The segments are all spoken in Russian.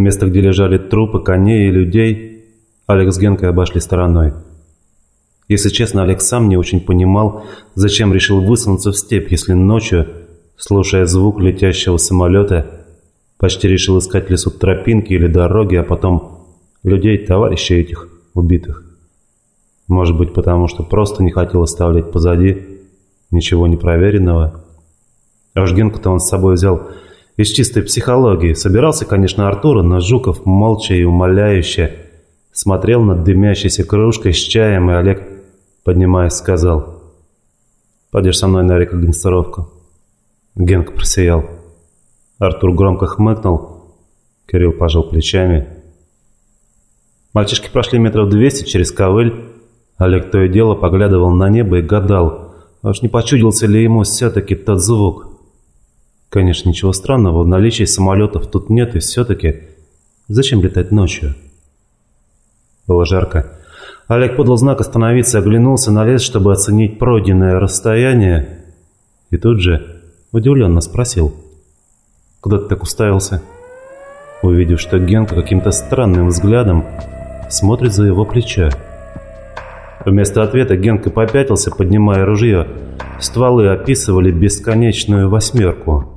Место, где лежали трупы коней и людей, Алекс с Генкой обошли стороной. Если честно, Алекс сам не очень понимал, зачем решил высунуться в степь, если ночью, слушая звук летящего самолета, почти решил искать лесу тропинки или дороги, а потом людей, товарищей этих убитых. Может быть, потому что просто не хотел оставлять позади ничего непроверенного. А уж Генку-то он с собой взял из чистой психологии. Собирался, конечно, Артура, но Жуков молча и умоляюще смотрел над дымящейся кружкой с чаем, и Олег, поднимаясь, сказал «Пойдешь со мной на рекогносцировку». Генка просиял. Артур громко хмыкнул, Кирилл пожал плечами. Мальчишки прошли метров двести через ковыль. Олег то и дело поглядывал на небо и гадал, аж не почудился ли ему все-таки тот звук. Конечно, ничего странного, в наличии самолетов тут нет, и все-таки зачем летать ночью? Было жарко. Олег подал знак остановиться, оглянулся на лес, чтобы оценить пройденное расстояние, и тут же удивленно спросил. «Куда ты так уставился?» Увидев, что Генка каким-то странным взглядом смотрит за его плечо. Вместо ответа Генка попятился, поднимая ружье. Стволы описывали бесконечную восьмерку.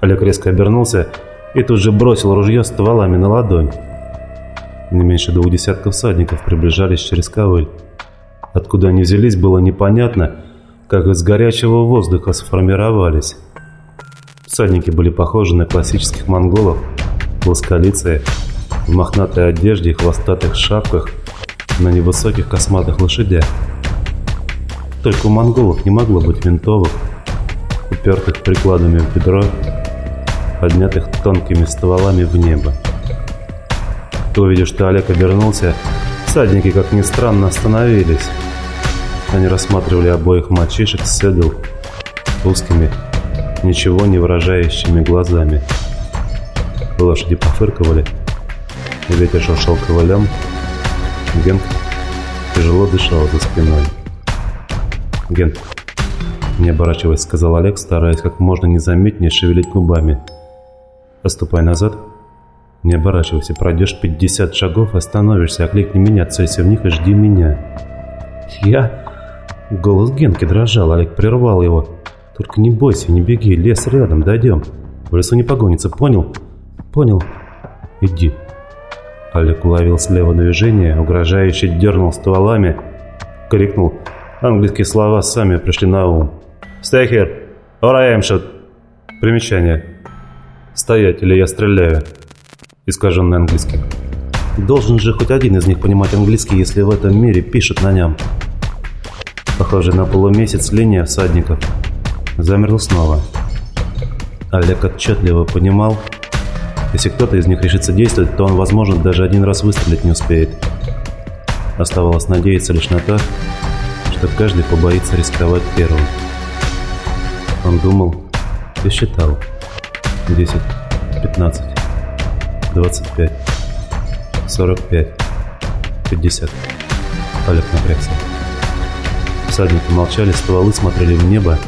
Олег резко обернулся и тут же бросил ружье стволами на ладонь. Не меньше двух десятков всадников приближались через ковыль. Откуда они взялись, было непонятно, как из горячего воздуха сформировались. Всадники были похожи на классических монголов, плосколицые, в мохнатой одежде и хвостатых шапках, на невысоких косматых лошадях. Только у монголов не могло быть винтовок, упертых прикладами в бедро поднятых тонкими стволами в небо. Увидев, что Олег обернулся, всадники, как ни странно, остановились. Они рассматривали обоих мальчишек с седл узкими, ничего не выражающими глазами. Лошади пофырковали, ветер шуршал ковылем. Гент тяжело дышал за спиной. «Гент», не оборачиваясь, сказал Олег, стараясь как можно незаметнее шевелить губами – Поступай назад. Не оборачивайся, пройдешь 50 шагов, остановишься, окликни меня, целься в них и жди меня. Я... Голос Генки дрожал, Олег прервал его. Только не бойся, не беги, лес рядом, дойдем. В лесу не погонится, понял? Понял. Иди. Олег уловил слева движение, угрожающе дернул стволами, крикнул. Английские слова сами пришли на ум. «Stay here! Or I am shot!» Примечание. «Стоять, или я стреляю!» Искаженный английский. Должен же хоть один из них понимать английский, если в этом мире пишет на нем. Похоже на полумесяц линия всадников. Замерл снова. Олег отчетливо понимал, если кто-то из них решится действовать, то он, возможно, даже один раз выстрелить не успеет. Оставалось надеяться лишь на то, что каждый побоится рисковать первым. Он думал и считал. 10, 15, 25, 45, 50. Олег напрягся. Всадники молчали, стволы смотрели в небо,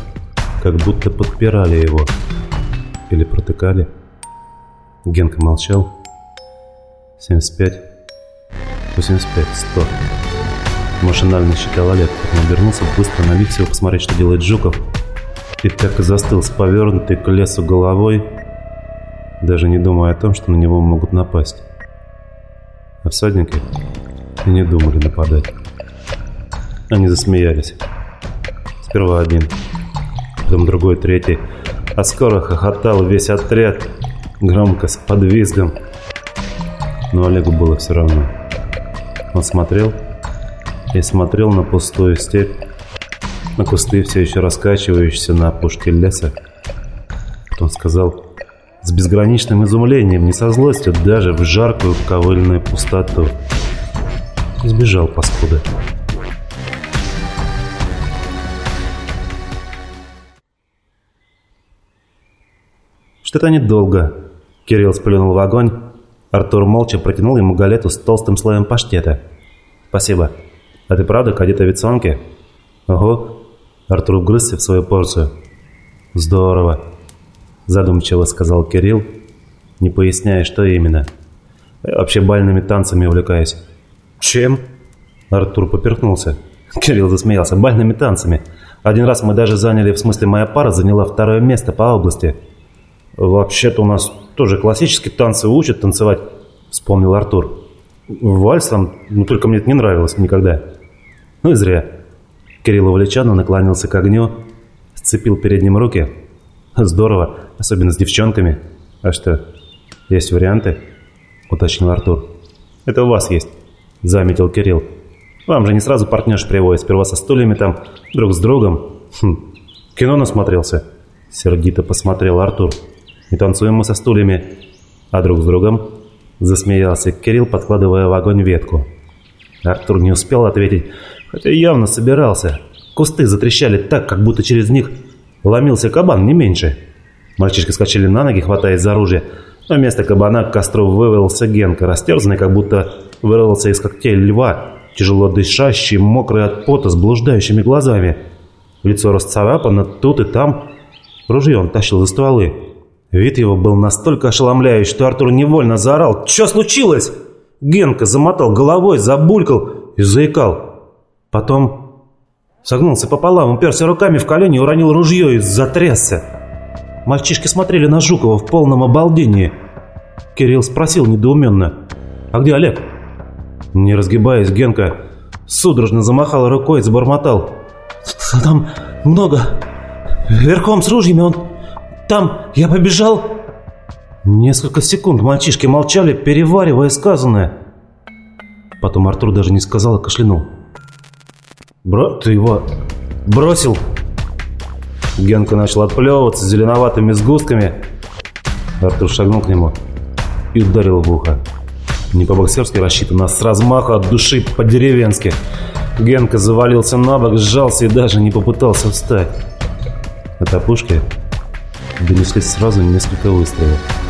как будто подпирали его. Или протыкали. Генка молчал. 75, 85, 100. Машинально считал Олег, потом обернулся, быстро на всего посмотреть, что делает Жуков. И так и застыл с повернутой к лесу головой, даже не думая о том, что на него могут напасть. А всадники и не думали нападать. Они засмеялись. Сперва один, потом другой, третий. А скоро хохотал весь отряд, громко, с подвизгом. Но Олегу было все равно. Он смотрел и смотрел на пустую степь, на кусты, все еще раскачивающиеся на опушке леса. Потом сказал с безграничным изумлением, не со злостью, даже в жаркую ковыльную пустоту. Сбежал паскуда. Что-то недолго. Кирилл сплюнул в огонь. Артур молча протянул ему галету с толстым слоем паштета. «Спасибо. А ты правда кадет авиационки?» «Ого». Артур вгрызся в свою порцию. «Здорово задумчиво сказал Кирилл, не поясняя, что именно – Я вообще бальными танцами увлекаюсь». «Чем?» Артур поперхнулся. Кирилл засмеялся. «Бальными танцами. Один раз мы даже заняли, в смысле моя пара заняла второе место по области». «Вообще-то у нас тоже классические танцы учат танцевать», — вспомнил Артур. «Вальс там, ну только мне это не нравилось никогда». «Ну и зря». Кирилл увлеченно наклонился к огню, сцепил перед ним руки. «Здорово, особенно с девчонками. А что, есть варианты?» — уточнил Артур. «Это у вас есть», — заметил Кирилл. «Вам же не сразу партнерш приводит, сперва со стульями там, друг с другом». «Хм, кино насмотрелся», — сердито посмотрел Артур. «Не танцуем мы со стульями, а друг с другом?» Засмеялся Кирилл, подкладывая в огонь ветку. Артур не успел ответить, хотя явно собирался. Кусты затрещали так, как будто через них ломился кабан, не меньше. Мальчишки скачали на ноги, хватаясь за оружие. А вместо кабана к костру вывалился Генка, растерзанный, как будто вырвался из когтей льва, тяжело дышащий, мокрый от пота, с блуждающими глазами. Лицо расцарапано тут и там. Ружье он тащил за стволы. Вид его был настолько ошеломляющий, что Артур невольно заорал «Что случилось?» Генка замотал головой, забулькал и заикал. Потом согнулся пополам, уперся руками в колени и уронил ружье и затрясся. Мальчишки смотрели на Жукова в полном обалдении. Кирилл спросил недоуменно «А где Олег?» Не разгибаясь, Генка судорожно замахал рукой и забормотал «Там много. Верхом с ружьями он там я побежал...» Несколько секунд мальчишки молчали, переваривая сказанное. Потом Артур даже не сказал, а кашлянул. «Брат, ты его бросил?» Генка начал отплевываться зеленоватыми сгустками. Артур шагнул к нему и ударил в ухо. Не по-боксерски рассчитано, а с размаха от души по-деревенски. Генка завалился на бок, сжался и даже не попытался встать. От опушки донеслись сразу несколько выстрелов.